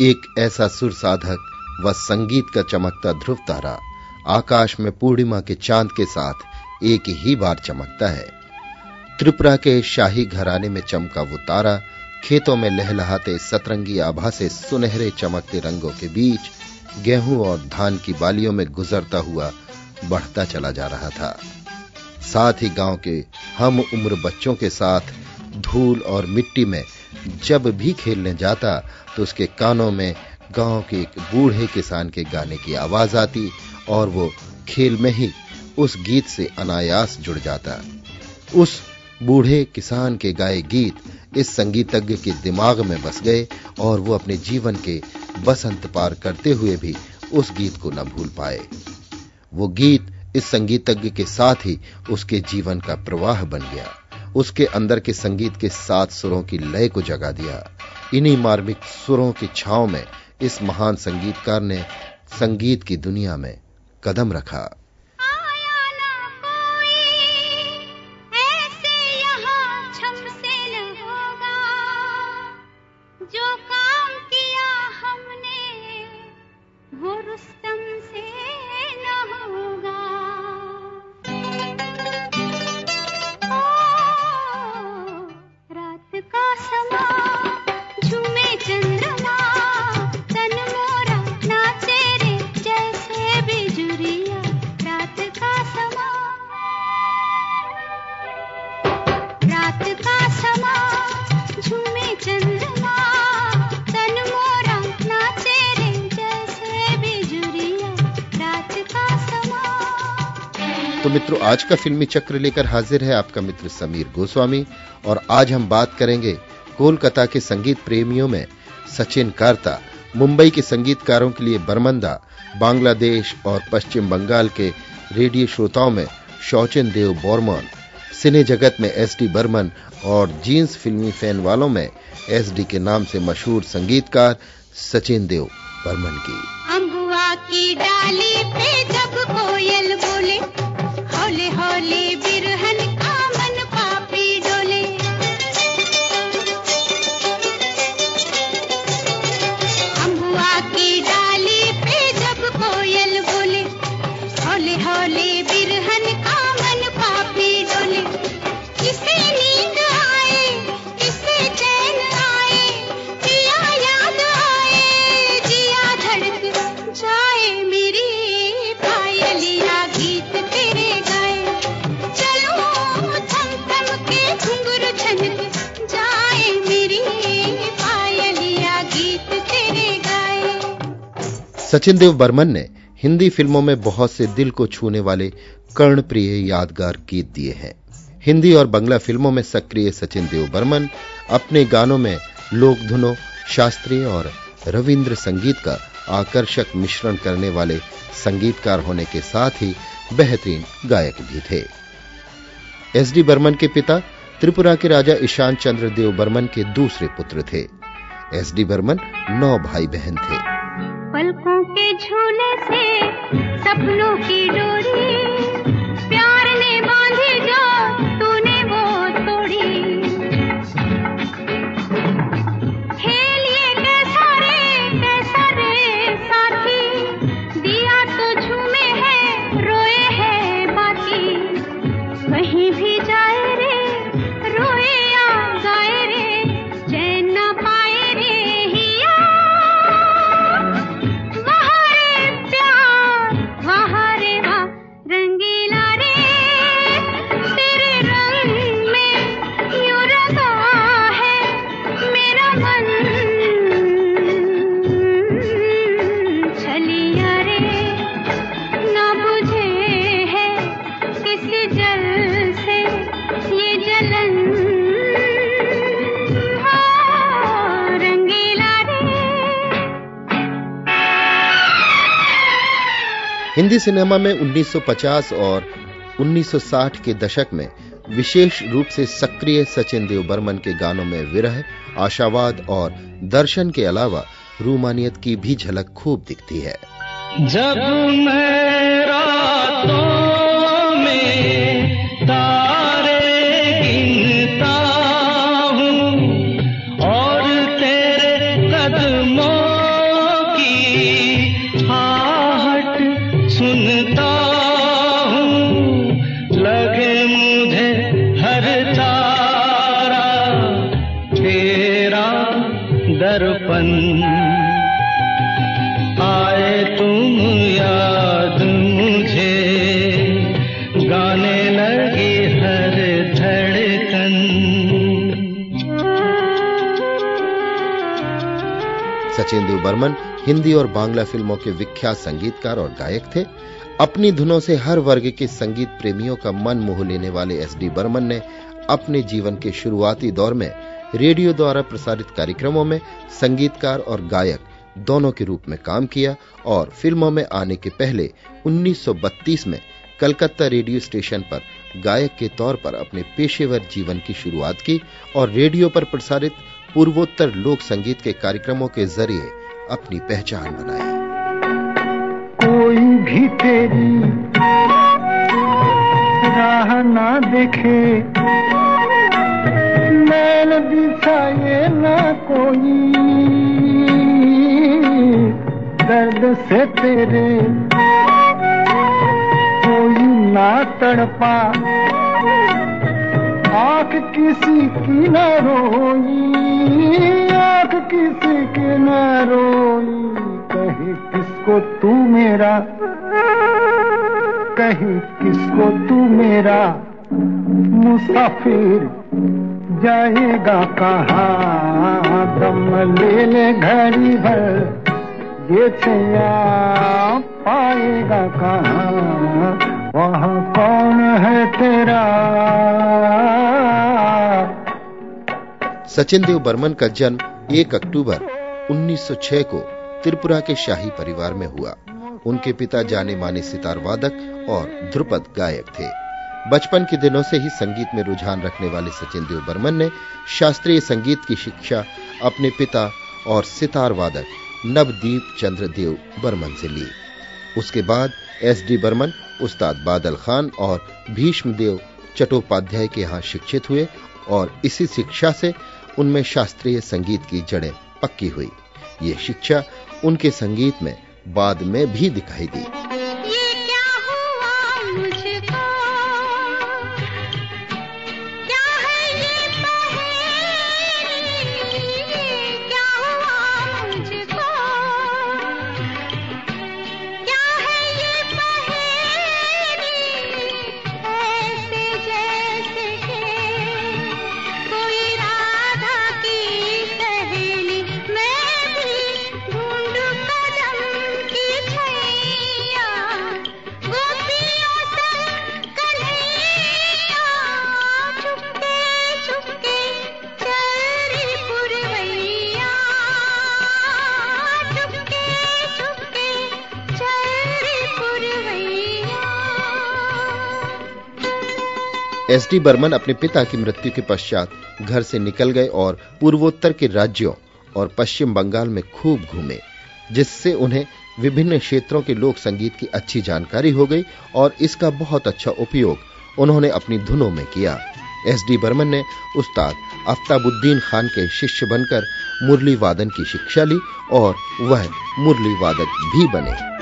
एक ऐसा सुर साधक व संगीत का चमकता ध्रुव तारा आकाश में पूर्णिमा के चाँद के साथ एक ही बार चमकता है। त्रिपुरा के शाही घराने में चमका वो तारा, खेतों में लहलहाते सतरंगी आभा से सुनहरे चमकते रंगों के बीच गेहूँ और धान की बालियों में गुजरता हुआ बढ़ता चला जा रहा था। साथ ही गाँव के हम उम्र बच्चों के साथ धूल और मिट्टी में जब भी खेलने जाता तो उसके कानों में गाँव के एक बूढ़े किसान के गाने की आवाज़ आती और वो खेल में ही उस गीत से अनायास जुड़ जाता। उस बूढ़े किसान के गाए गीत इस संगीतज्ञ के दिमाग में बस गए और वो अपने जीवन के बसंत पार करते हुए भी उस गीत को न भूल पाए। वो गीत इस संगीतज्ञ के साथ ही उसके जीवन का प्रवाह बन गया। उसके अंदर के संगीत के सात सुरों की लय को जगा दिया। इन्हीं मार्मिक सुरों की छाव में इस महान संगीतकार ने संगीत की दुनिया में कदम रखा। आज का फिल्मी चक्र लेकर हाजिर है आपका मित्र समीर गोस्वामी, और आज हम बात करेंगे कोलकाता के संगीत प्रेमियों में सचिन कार्ता, मुंबई के संगीतकारों के लिए बरमंदा, बांग्लादेश और पश्चिम बंगाल के रेडियो श्रोताओं में शौचिन देव बोर्मन, सिने जगत में एस डी बर्मन और जीन्स फिल्मी फ़ैन वालों में एस डी के नाम से मशहूर संगीतकार सचिन देव बर्मन की। अम्बुआ की डाली पे जब सचिन देव बर्मन ने हिंदी फ़िल्मों में बहुत से दिल को छूने वाले कर्णप्रिय यादगार गीत दिए हैं। हिंदी और बंगला फ़िल्मों में सक्रिय सचिन देव बर्मन अपने गानों में लोक धुनों, शास्त्रीय और रविंद्र संगीत का आकर्षक मिश्रण करने वाले संगीतकार होने के साथ ही बेहतरीन गायक भी थे। एस डी बर्मन के पिता त्रिपुरा के राजा ईशान चंद्र देव बर्मन के दूसरे पुत्र थे। एस डी बर्मन नौ भाई बहन थे। पलकों के झूले से सपनों की डोरी। हिंदी सिनेमा में 1950 और 1960 के दशक में विशेष रूप से सक्रिय सचिन देव बर्मन के गानों में विरह, आशावाद और दर्शन के अलावा रूमानियत की भी झलक खूब दिखती है। जब मैं रातों में सचिन बर्मन हिंदी और बांग्ला फ़िल्मों के विख्यात संगीतकार और गायक थे। अपनी धुनों से हर वर्ग के संगीत प्रेमियों का मन मोह लेने वाले एस डी बर्मन ने अपने जीवन के शुरुआती दौर में रेडियो द्वारा प्रसारित कार्यक्रमों में संगीतकार और गायक दोनों के रूप में काम किया और फ़िल्मों में आने के पहले 1932 में कलकत्ता रेडियो स्टेशन पर गायक के तौर पर अपने पेशेवर जीवन की शुरुआत की और रेडियो पर प्रसारित पूर्वोत्तर लोक संगीत के कार्यक्रमों के ज़रिए अपनी पहचान बनाई कोई भी तेरी राह ना देखे नैन दिखाए ना कोई। दर्द से तेरे कोई ना तड़पा आँख किसी की न रोई, आँख किसी की न रोई। कहे, किसको तू मेरा? कहे, किसको तू मेरा? मुसाफिर जाएगा कहाँ? दम ले ले घड़ी भर, ये छैया पाएगा कहाँ? वहाँ है तेरा। सचिन देव बर्मन का जन्म 1 अक्टूबर 1906 को त्रिपुरा के शाही परिवार में हुआ। उनके पिता जाने माने सितार वादक और ध्रुपद गायक थे। बचपन के दिनों से ही संगीत में रुझान रखने वाले सचिन देव बर्मन ने शास्त्रीय संगीत की शिक्षा अपने पिता और सितार वादक नवदीप चंद्र देव बर्मन से ली। उसके बाद एस डी बर्मन, उस्ताद बादल खान और भीष्म देव चट्टोपाध्याय के यहाँ शिक्षित हुए और इसी शिक्षा से उनमें शास्त्रीय संगीत की जड़ें पक्की हुई। ये शिक्षा उनके संगीत में बाद में भी दिखाई दी। एस डी बर्मन अपने पिता की मृत्यु के पश्चात घर से निकल गए और पूर्वोत्तर के राज्यों और पश्चिम बंगाल में खूब घूमे, जिससे उन्हें विभिन्न क्षेत्रों के लोक संगीत की अच्छी जानकारी हो गई और इसका बहुत अच्छा उपयोग उन्होंने अपनी धुनों में किया। एस डी बर्मन ने उस्ताद आफ्ताबुद्दीन खान के शिष्य बनकर मुरली वादन की शिक्षा ली और वह मुरली वादक भी बने।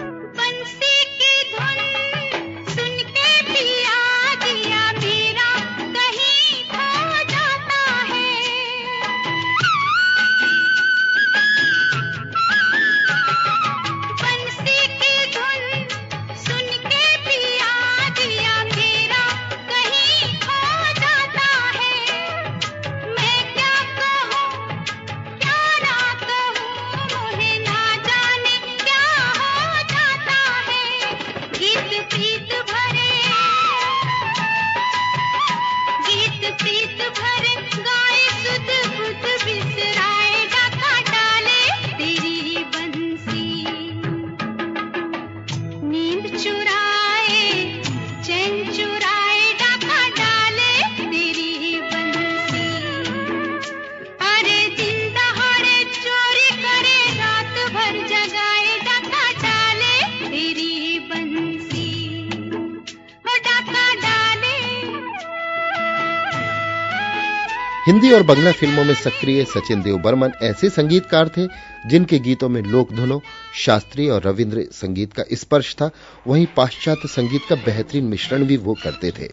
हिंदी और बंगला फ़िल्मों में सक्रिय सचिन देव बर्मन ऐसे संगीतकार थे, जिनके गीतों में लोक धुनों शास्त्रीय और रविंद्र संगीत का स्पर्श था। वहीं पाश्चात्य संगीत का बेहतरीन मिश्रण भी वो करते थे।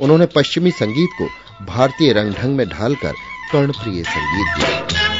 उन्होंने पश्चिमी संगीत को भारतीय रंग ढंग में ढालकर कर्णप्रिय संगीत दिया।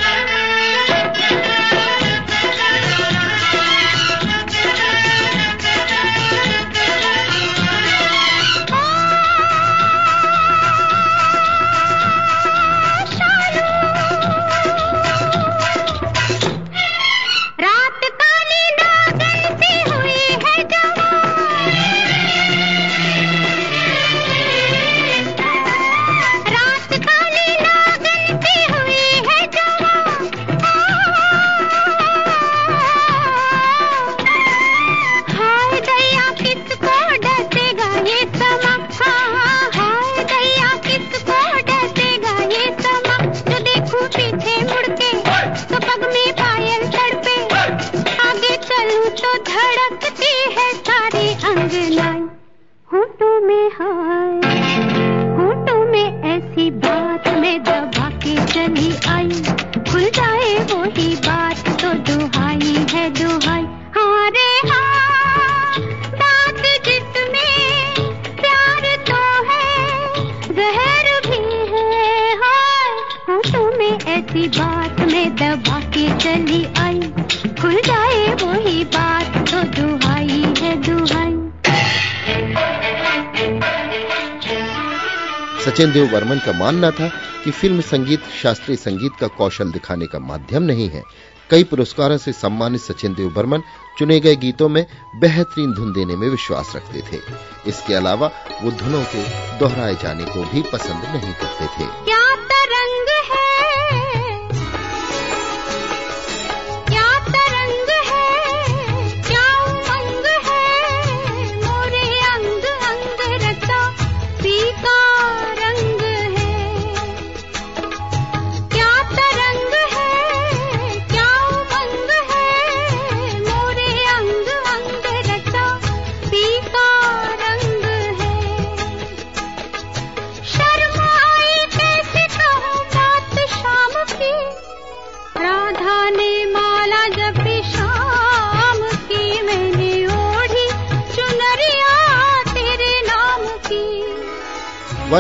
देव वर्मन का मानना था कि फ़िल्म संगीत, शास्त्रीय संगीत का कौशल दिखाने का माध्यम नहीं है। कई पुरस्कारों से सम्मानित सचिन देव बर्मन चुने गए गीतों में बेहतरीन धुन देने में विश्वास रखते थे। इसके अलावा वो धुनों के दोहराए जाने को भी पसंद नहीं करते थे। क्या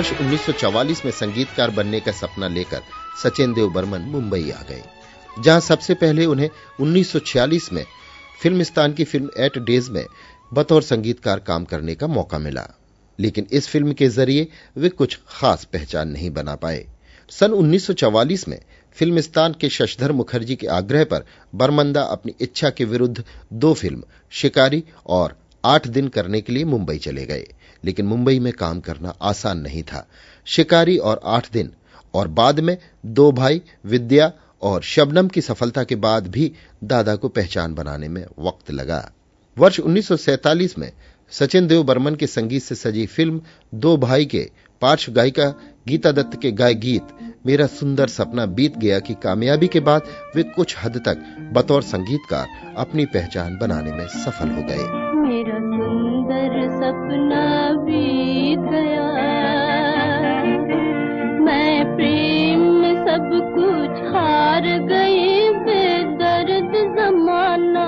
वर्ष 1944 में संगीतकार बनने का सपना लेकर सचिन देव बर्मन मुंबई आ गए, जहाँ सबसे पहले उन्हें 1946 में फिल्मिस्तान की फ़िल्म एट डेज़ में बतौर संगीतकार काम करने का मौका मिला। लेकिन इस फ़िल्म के ज़रिए वे कुछ खास पहचान नहीं बना पाए। सन 1944 में फिल्मिस्तान के शशधर मुखर्जी के आग्रह पर बर्मंदा अपनी इच्छा के विरुद्ध दो फ़िल्म, शिकारी और आठ दिन करने के लिए मुंबई चले गए, लेकिन मुंबई में काम करना आसान नहीं था। शिकारी और आठ दिन, और बाद में दो भाई, विद्या और शबनम की सफलता के बाद भी दादा को पहचान बनाने में वक्त लगा। वर्ष 1947 में सचिन देव बर्मन के संगीत से सजी फ़िल्म दो भाई के पार्श्व गायिका गीता दत्त के गाय गीत, मेरा सुंदर सपना बीत गया की कामयाबी के बाद वे कुछ हद तक बतौर संगीतकार अपनी पहचान बनाने में सफल हो गए। मेरा सुंदर सपना बीत गया। मैं प्रेम में सब कुछ हार गई, बेदर्द जमाना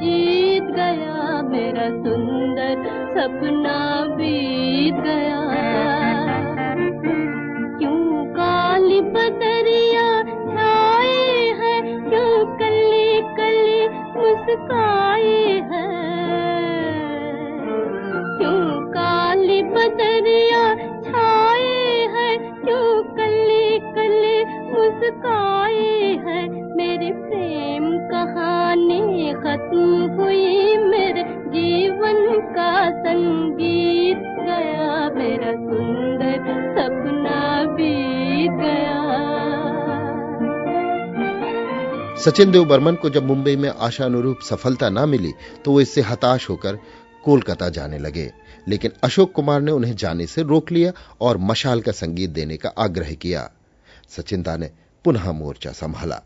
जीत गया। मेरा सुंदर सपना बीत गया। क्यों काली बदरिया छाए है, क्यों कली कली मुस्काए है? काली बदरिया छाए है क्यों कली कली मुस्काए है। मेरी प्रेम कहानी खत्म हुई, मेरे जीवन का संगीत गया, मेरा सुंदर सपना बीत गया। सचिन देव बर्मन को जब मुंबई में आशानुरूप सफलता न मिली तो वो इससे हताश होकर कोलकाता जाने लगे। लेकिन अशोक कुमार ने उन्हें जाने से रोक लिया और मशाल का संगीत देने का आग्रह किया। सचिंदा ने पुनः मोर्चा संभाला।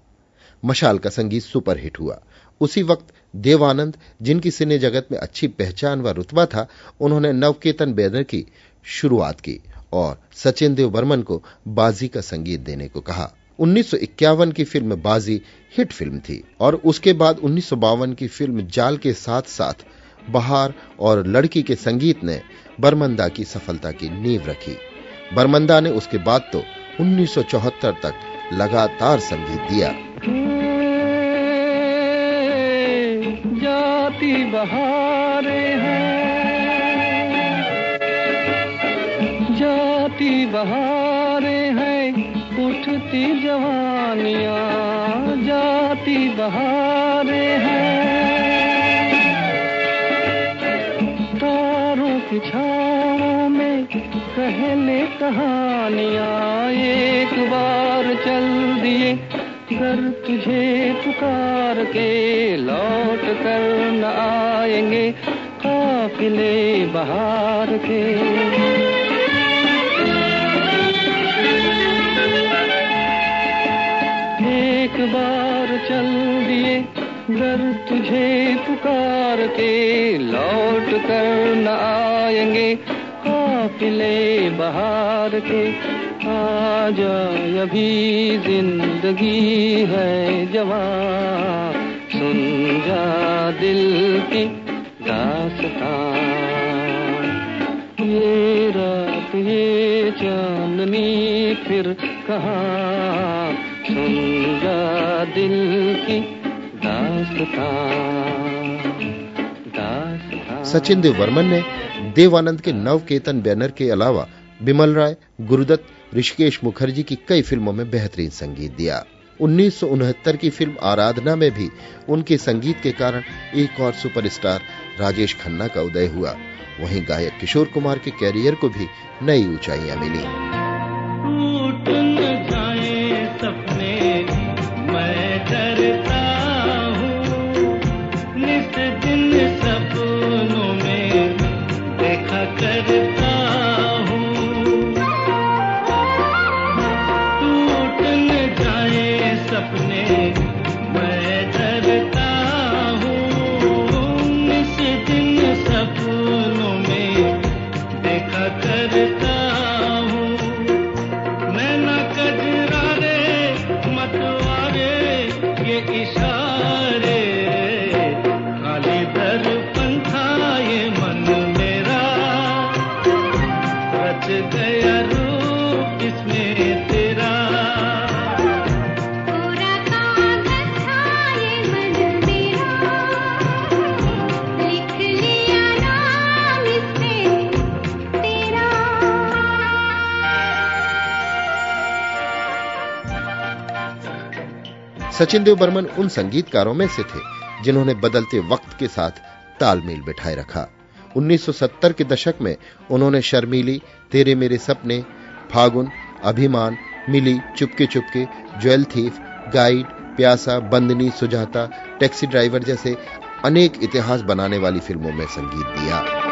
मशाल का संगीत सुपरहिट हुआ। उसी वक्त देवानंद, जिनकी सिने जगत में अच्छी पहचान व रुतबा था, उन्होंने नवकेतन बैनर की शुरुआत की और सचिन देव बर्मन को बाजी का संगीत देने को कहा। 1951 की फ़िल्म बाजी हिट फ़िल्म थी और उसके बाद उन्नीस सौ बावन की फ़िल्म जाल के साथ साथ बहार और लड़की के संगीत ने बर्मंदा की सफलता की नींव रखी। बर्मंदा ने उसके बाद तो 1974 तक लगातार संगीत दिया। जाती बहारे हैं। जाती बहारे हैं, उठती जवानियाँ। जाती बहारे छाओं में कहले कहानियाँ एक बार चल दिए। कर तुझे पुकार के लौट कर न आएँगे काफिले बहार के। एक बार चल दिए। घर तुझे पुकार के लौट कर न आएँगे, काफिले बहार के। आ आजा अभी ज़िंदगी है जवान सुन जा दिल की दास्तां। ये रात, ये चांदनी फिर कहाँ? सुन जा दिल की सचिन देव वर्मन ने देवानंद के नवकेतन बैनर के अलावा बिमल राय, गुरुदत्त, ऋषिकेश मुखर्जी की कई फ़िल्मों में बेहतरीन संगीत दिया। उन्नीस सौ उनहत्तर की फ़िल्म आराधना में भी उनके संगीत के कारण एक और सुपरस्टार राजेश खन्ना का उदय हुआ। वहीं गायक किशोर कुमार के कैरियर को भी नई ऊंचाइयाँ मिली। सचिन देव बर्मन उन संगीतकारों में से थे, जिन्होंने बदलते वक्त के साथ तालमेल बिठाए रखा। 1970 के दशक में उन्होंने शर्मीली, तेरे मेरे सपने, फागुन, अभिमान, मिली, Chupke Chupke, jewel thief, guide, प्यासा, बंदनी, सुजाता, टैक्सी ड्राइवर जैसे अनेक इतिहास बनाने वाली फ़िल्मों में संगीत दिया।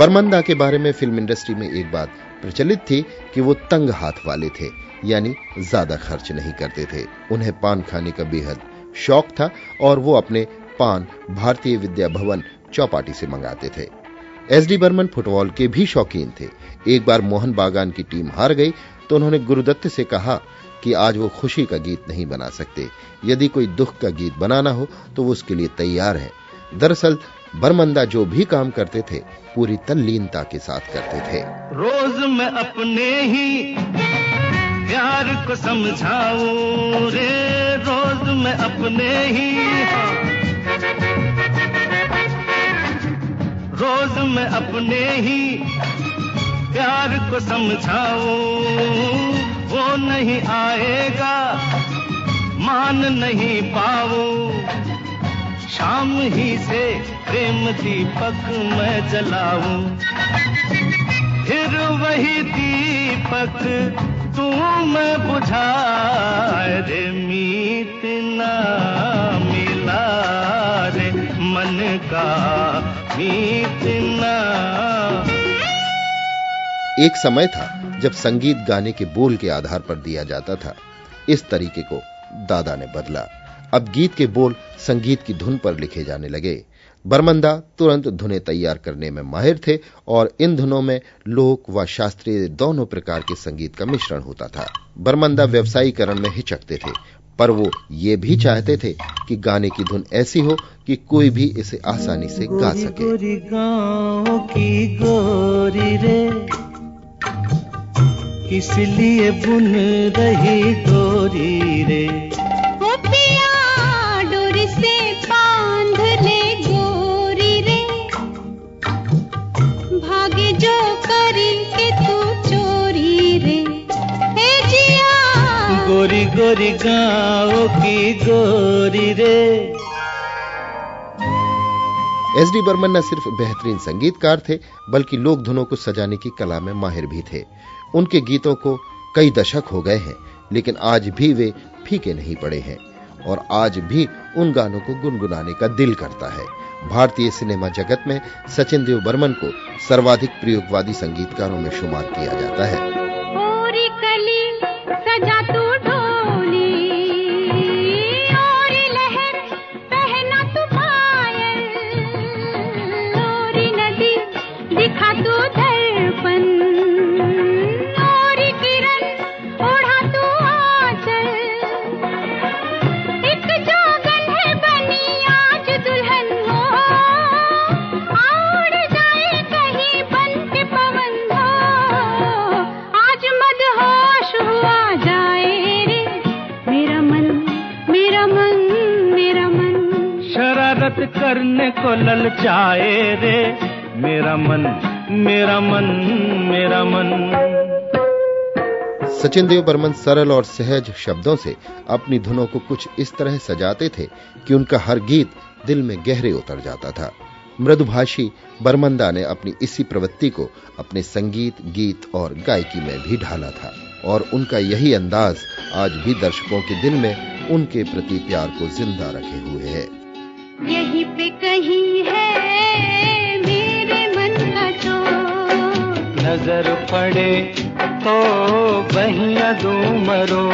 बर्मंदा के बारे में फ़िल्म इंडस्ट्री में एक बात प्रचलित थी कि वो तंग हाथ वाले थे, यानी ज़्यादा खर्च नहीं करते थे। उन्हें पान खाने का बेहद शौक था और वो अपने पान भारतीय विद्या भवन चौपाटी से मंगाते थे। एस डी बर्मन फुटबॉल के भी शौकीन थे। एक बार मोहन बागान की टीम हार गई तो उन्होंने गुरुदत्त से कहा कि आज वो खुशी का गीत नहीं बना सकते। यदि कोई दुख का गीत बनाना हो तो वो उसके लिए तैयार है। दरअसल बर्मंदा जो भी काम करते थे, पूरी तल्लीनता के साथ करते थे। रोज मैं अपने ही प्यार को समझाऊं रे, रोज मैं अपने ही रोज मैं अपने ही प्यार को समझाऊं। वो नहीं आएगा, मान नहीं पाऊँ। शाम ही से प्रेम दीपक मैं जलाऊं। फिर वही दीपक तू मैं बुझाए रे, मीत ना मिला रे, मन का मीत ना। एक समय था जब संगीत गाने के बोल के आधार पर दिया जाता था। इस तरीके को दादा ने बदला। अब गीत के बोल संगीत की धुन पर लिखे जाने लगे। बर्मंदा तुरंत धुनें तैयार करने में माहिर थे और इन धुनों में लोक व शास्त्रीय दोनों प्रकार के संगीत का मिश्रण होता था। बर्मंदा व्यवसायीकरण में हिचकते थे पर वो ये भी चाहते थे कि गाने की धुन ऐसी हो कि कोई भी इसे आसानी से गा सके। गोरी की गोरी रे किस लिए बुन रही डोरी रे? के तू चोरी रे। हे जिया। गोरी गोरी की गोरी रे। एस डी बर्मन न सिर्फ़ बेहतरीन संगीतकार थे बल्कि लोक धुनों को सजाने की कला में माहिर भी थे। उनके गीतों को कई दशक हो गए हैं लेकिन आज भी वे फीके नहीं पड़े हैं और आज भी उन गानों को गुनगुनाने का दिल करता है। भारतीय सिनेमा जगत में सचिन देव बर्मन को सर्वाधिक प्रयोगवादी संगीतकारों में शुमार किया जाता है। सजा करने को ललचाए रे। मेरा मन मेरा मन मेरा मन। सचिन देव बर्मन सरल और सहज शब्दों से अपनी धुनों को कुछ इस तरह सजाते थे कि उनका हर गीत दिल में गहरे उतर जाता था। मृदुभाषी बर्मंदा ने अपनी इसी प्रवृत्ति को अपने संगीत, गीत और गायकी में भी ढाला था और उनका यही अंदाज आज भी दर्शकों के दिल में उनके प्रति प्यार को ज़िंदा रखे हुए है। यहीं पे कहीं है मेरे मन का तो। नज़र पड़े तो बहिया दू मरो।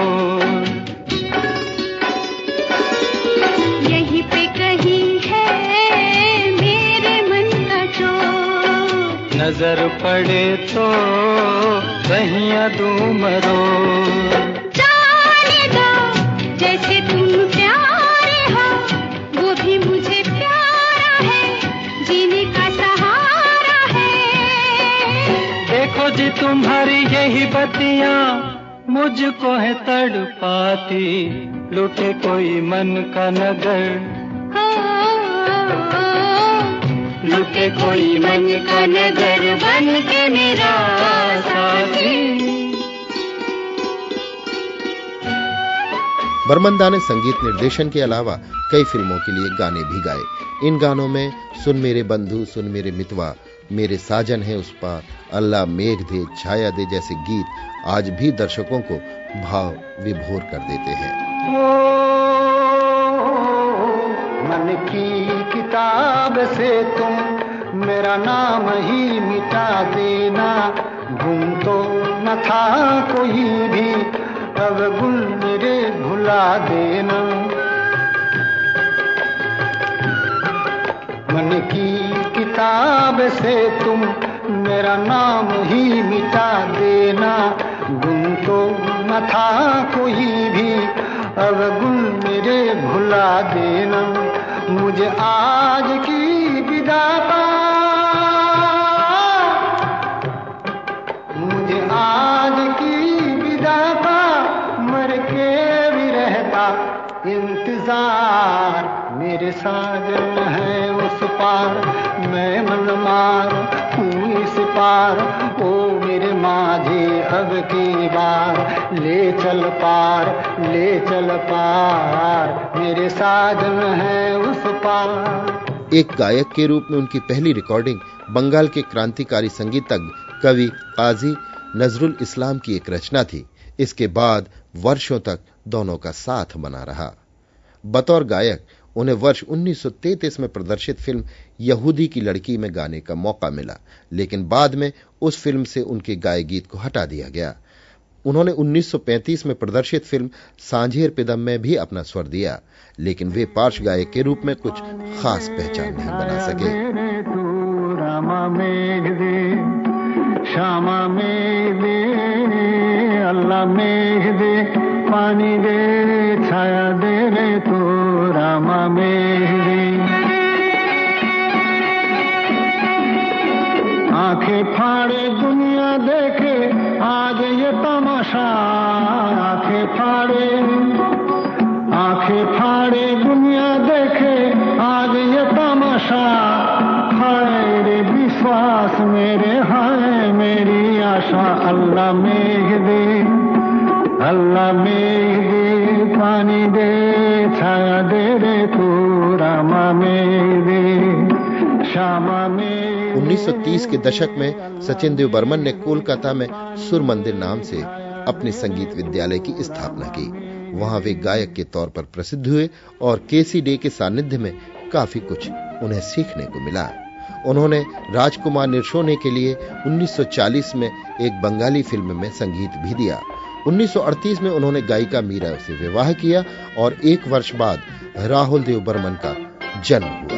यहीं पे कहीं है मेरे मन का तो। नज़र पड़े तो बहिया दू मरो। जी तुम्हारी यही बतिया मुझको है तड़ पाती लुटे कोई मन का नगर। लुटे कोई मन का नगर बन के मेरा साथी। बर्मंदा ने संगीत निर्देशन के अलावा कई फ़िल्मों के लिए गाने भी गाए। इन गानों में, सुन मेरे बंधु, सुन मेरे मितवा मेरे साजन है उस पार। अल्लाह मेघ दे, छाया दे जैसे गीत आज भी दर्शकों को भाव विभोर कर देते हैं। मन की किताब से तुम मेरा नाम ही मिटा देना। गुम तो न था कोई भी, अब गुल मेरे भुला देना। मन की किताब से तुम मेरा नाम ही मिटा देना। गुण तो न था कोई भी, अब गुण मेरे भुला देना। मुझे आज की विदाता मुझे आज की विदाता मर के भी रहता इंतज़ार। मेरे साजन है उस पार, मैं मन मार हूँ इस पार। ओ मेरे माझे अब की बार, ले चल पार, ले चल पार। मेरे साजन है उस पार। एक गायक के रूप में उनकी पहली रिकॉर्डिंग बंगाल के क्रांतिकारी संगीतज्ञ कवि काजी नजरुल इस्लाम की एक रचना थी। इसके बाद वर्षों तक दोनों का साथ बना रहा। बतौर गायक उन्हें वर्ष 1933 में प्रदर्शित फ़िल्म यहूदी की लड़की में गाने का मौका मिला लेकिन बाद में उस फ़िल्म से उनके गाय गीत को हटा दिया गया। उन्होंने 1935 में प्रदर्शित फ़िल्म सांझेर पिदम में भी अपना स्वर दिया लेकिन वे पार्श्व गायक के रूप में कुछ खास पहचान नहीं बना सके। श्यामा मेघ दे अल्लाह मेघ दे पानी दे छाया दे रे तो। रामा मेघ दे आँखें फाड़े दुनिया देखे आज ये तमाशा आँखें फाड़े आँखें फाड़े दुनिया देखे आज ये तमाशा हाय रे विश्वास मेरे हाय मेरी आशा अल्लाह मेघ दे अल्लाह मेरे पानी दे 1930 के दशक में सचिन देव बर्मन ने कोलकाता में सुर मंदिर नाम से अपने संगीत विद्यालय की स्थापना की। वहाँ वे गायक के तौर पर प्रसिद्ध हुए और केसी डे के सानिध्य में काफ़ी कुछ उन्हें सीखने को मिला। उन्होंने राजकुमार निर्शोने के लिए 1940 में एक बंगाली फ़िल्म में संगीत भी दिया। 1938 में उन्होंने गायिका मीरा से विवाह किया और एक वर्ष बाद राहुल देव बर्मन का जन्म हुआ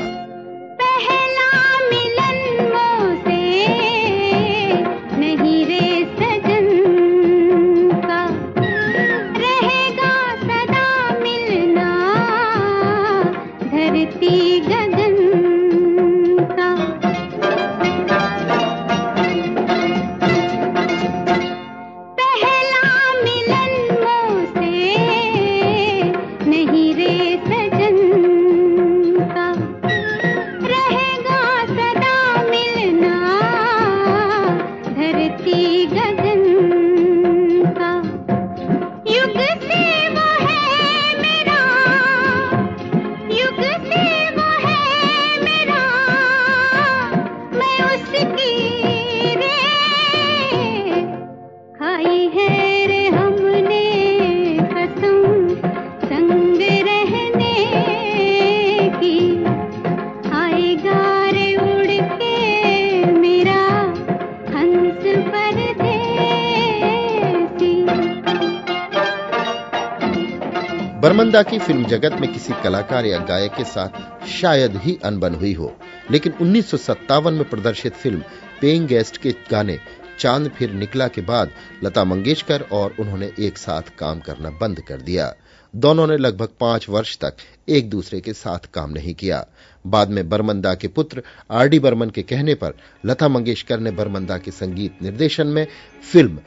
बरमंदा की फ़िल्म जगत में किसी कलाकार या गायक के साथ शायद ही अनबन हुई हो, लेकिन उन्नीस सौ सत्तावन में प्रदर्शित फ़िल्म पेइंग गेस्ट के गाने चाँद फिर निकला के बाद लता मंगेशकर और उन्होंने एक साथ काम करना बंद कर दिया। दोनों ने लगभग पाँच वर्ष तक एक दूसरे के साथ काम नहीं किया। बाद में बर्मंदा के पुत्र आर डी बर्मन के कहने पर लता मंगेशकर ने बर्मंदा के संगीत निर्देशन में फ़िल्म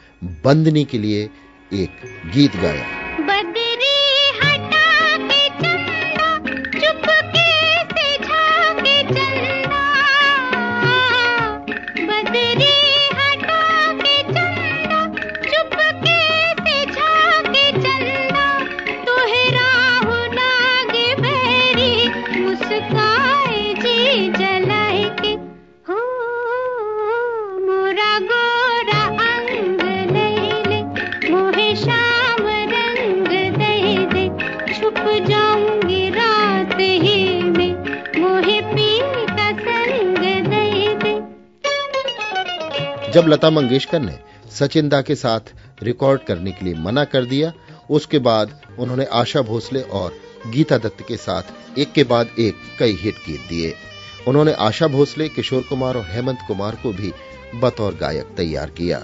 बंदनी के लिए एक गीत गाया। जब लता मंगेशकर ने सचिन दा के साथ रिकॉर्ड करने के लिए मना कर दिया उसके बाद उन्होंने आशा भोसले और गीता दत्त के साथ एक के बाद एक कई हिट गीत दिए। उन्होंने आशा भोसले किशोर कुमार और हेमंत कुमार को भी बतौर गायक तैयार किया।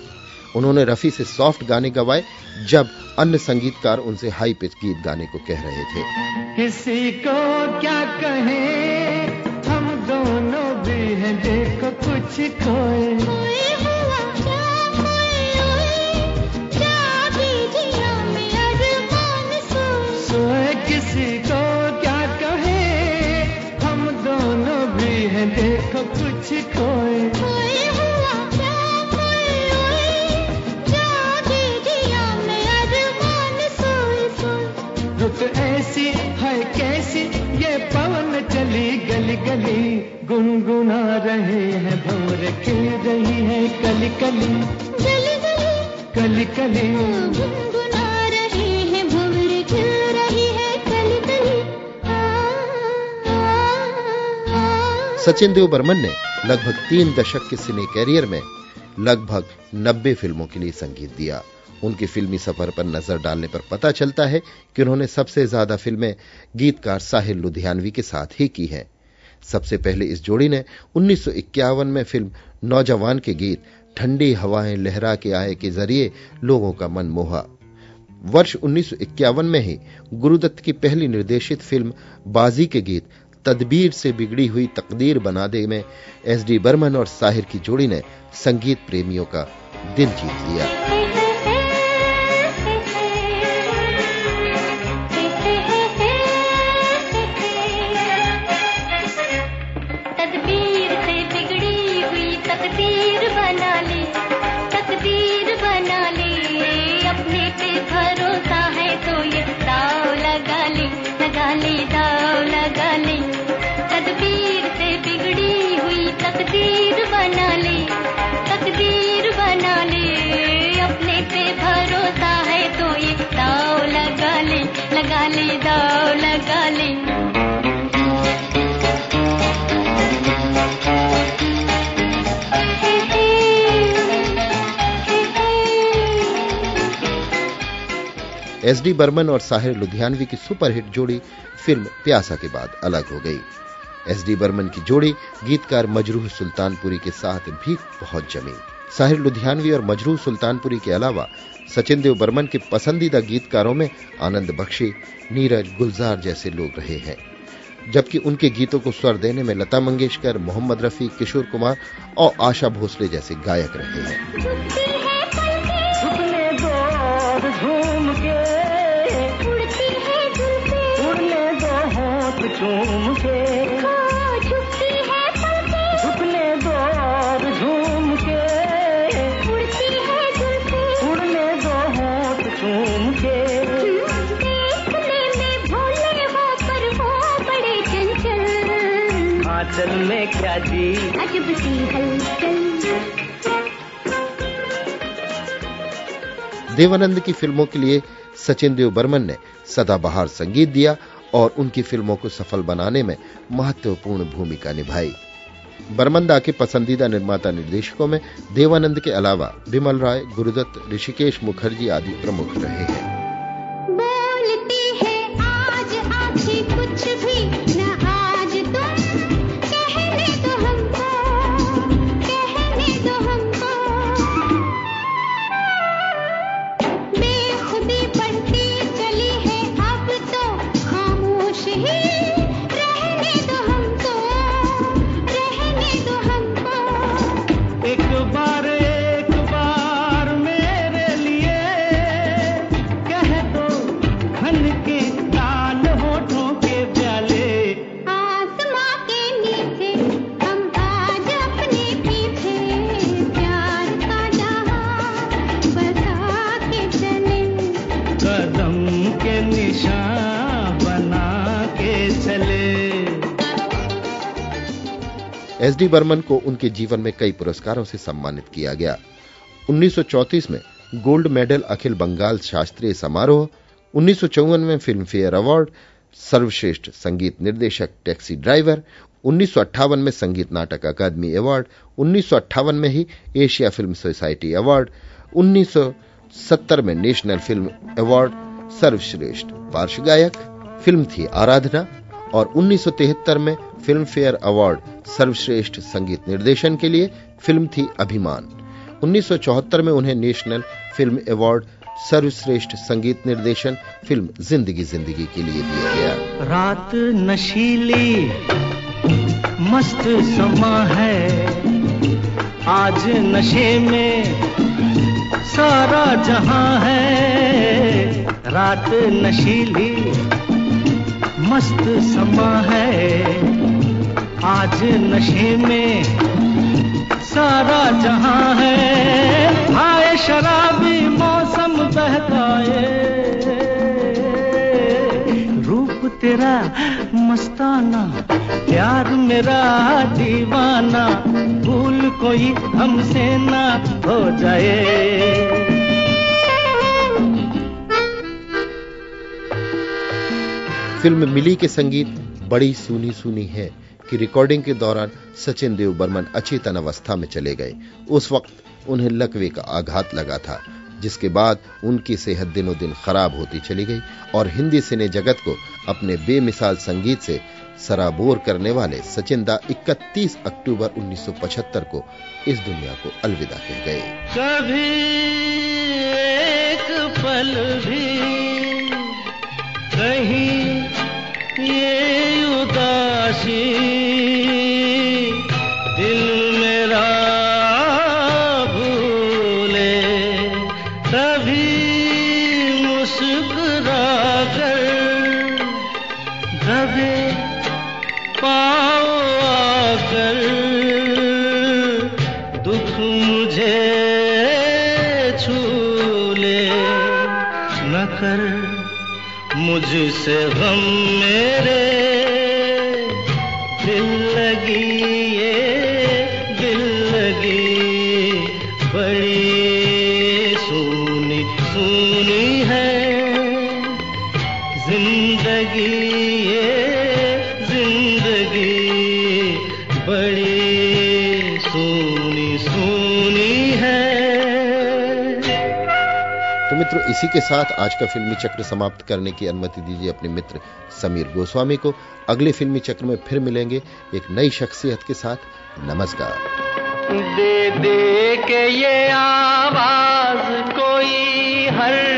उन्होंने रफी से सॉफ्ट गाने गवाए जब अन्य संगीतकार उनसे हाई पिच गीत गाने को कह रहे थे। किसी को क्या कहे? हम दोनों भी हैं देखो कुछ खोए गली गली गुनगुना रहे हैं भोर खिल रही है कली कली। कली कली। गुनगुना रहे हैं भोर खिल रही है कली कली। सचिन देव बर्मन ने लगभग तीन दशक के सिने कैरियर में लगभग नब्बे फ़िल्मों के लिए संगीत दिया। उनके फिल्मी सफ़र पर नज़र डालने पर पता चलता है कि उन्होंने सबसे ज़्यादा फ़िल्में गीतकार साहिल लुधियानवी के साथ ही की हैं। सबसे पहले इस जोड़ी ने 1951 में फ़िल्म नौजवान के गीत ठंडी हवाएँ लहरा के आए के ज़रिए लोगों का मन मोहा। वर्ष 1951 में ही गुरुदत्त की पहली निर्देशित फ़िल्म बाजी के गीत तदबीर से बिगड़ी हुई तकदीर बना दे में एस डी बर्मन और साहिर की जोड़ी ने संगीत प्रेमियों का दिल जीत लिया। एस डी बर्मन और साहिर लुधियानवी की सुपरहिट जोड़ी फ़िल्म प्यासा के बाद अलग हो गई। एस डी बर्मन की जोड़ी गीतकार मजरूह सुल्तानपुरी के साथ भी बहुत जमी। साहिर लुधियानवी और मजरूह सुल्तानपुरी के अलावा सचिन देव बर्मन के पसंदीदा गीतकारों में आनंद बख्शी, नीरज गुलजार जैसे लोग रहे हैं। जबकि उनके गीतों को स्वर देने में लता मंगेशकर, मोहम्मद रफी, किशोर कुमार और आशा भोसले जैसे गायक रहे हैं। झूम के। झुकने दो और झूम के। उड़ने दो होठ के। आंचल में क्या जी। अजब सी हलचल। देवानंद की फ़िल्मों के लिए सचिन देव बर्मन ने सदाबहार संगीत दिया और उनकी फ़िल्मों को सफल बनाने में महत्वपूर्ण भूमिका निभाई। बर्मंदा के पसंदीदा निर्माता निर्देशकों में देवानंद के अलावा बिमल राय, गुरुदत्त, ऋषिकेश मुखर्जी आदि प्रमुख रहे हैं। बोलती है, आज कुछ भी डी बर्मन को उनके जीवन में कई पुरस्कारों से सम्मानित किया गया। 1934 में गोल्ड मेडल अखिल बंगाल शास्त्रीय समारोह, उन्नीस में फ़िल्म फेयर अवार्ड, सर्वश्रेष्ठ संगीत निर्देशक, टैक्सी ड्राइवर, उन्नीस सौ अट्ठावन में संगीत नाटक अकादमी अवार्ड, उन्नीस सौ अट्ठावन में ही एशिया फ़िल्म सोसाइटी अवार्ड 1970 में नेशनल फ़िल्म अवार्ड, सर्वश्रेष्ठ पार्श्व गायक, फ़िल्म थी आराधना, और 1973 में फ़िल्म फेयर अवार्ड सर्वश्रेष्ठ संगीत निर्देशन के लिए फ़िल्म थी अभिमान। 1974 में उन्हें नेशनल फ़िल्म अवार्ड सर्वश्रेष्ठ संगीत निर्देशन फ़िल्म ज़िंदगी ज़िंदगी के लिए दिया गया। रात नशीली, मस्त समा है। आज नशे में सारा जहाँ है। रात नशीली, मस्त समा है। आज नशे में सारा जहाँ है। आए शराबी मौसम बहकाए। रूप तेरा मस्ताना, प्यार मेरा दीवाना। भूल कोई हमसे ना हो जाए। फ़िल्म मिली के संगीत बड़ी सुनी सुनी है। कि रिकॉर्डिंग के दौरान सचिन देव बर्मन अचेतन अवस्था में चले गए। उस वक्त उन्हें लकवे का आघात लगा था, जिसके बाद उनकी सेहत दिनों दिन खराब होती चली गई और हिंदी सिने जगत को अपने बेमिसाल संगीत से सराबोर करने वाले सचिन दा 31 अक्टूबर 1975 को इस दुनिया को अलविदा कह गए। कभी एक पल भी कहीं ये उदासी। दिल मेरा भूले, तभी मुस्कुरा कर दबे पाओ आकर, दुख मुझे छू ले न कर मुझसे गम तो मित्रों, इसी के साथ आज का फिल्मी चक्र समाप्त करने की अनुमति दीजिए अपने मित्र समीर गोस्वामी को। अगले फिल्मी चक्र में फिर मिलेंगे एक नई शख्सियत के साथ। नमस्कार। दे दे के ये आवाज़ कोई हर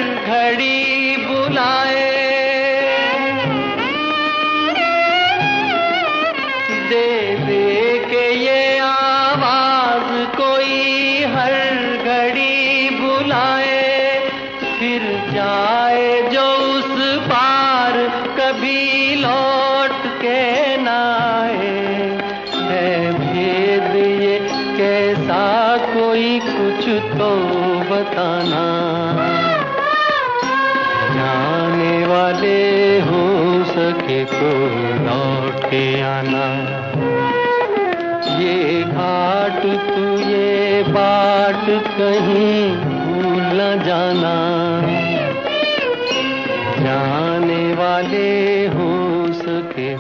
जाना। ये घाट तू ये बाट कहीं भूल न जाना। जाने वाले हो सके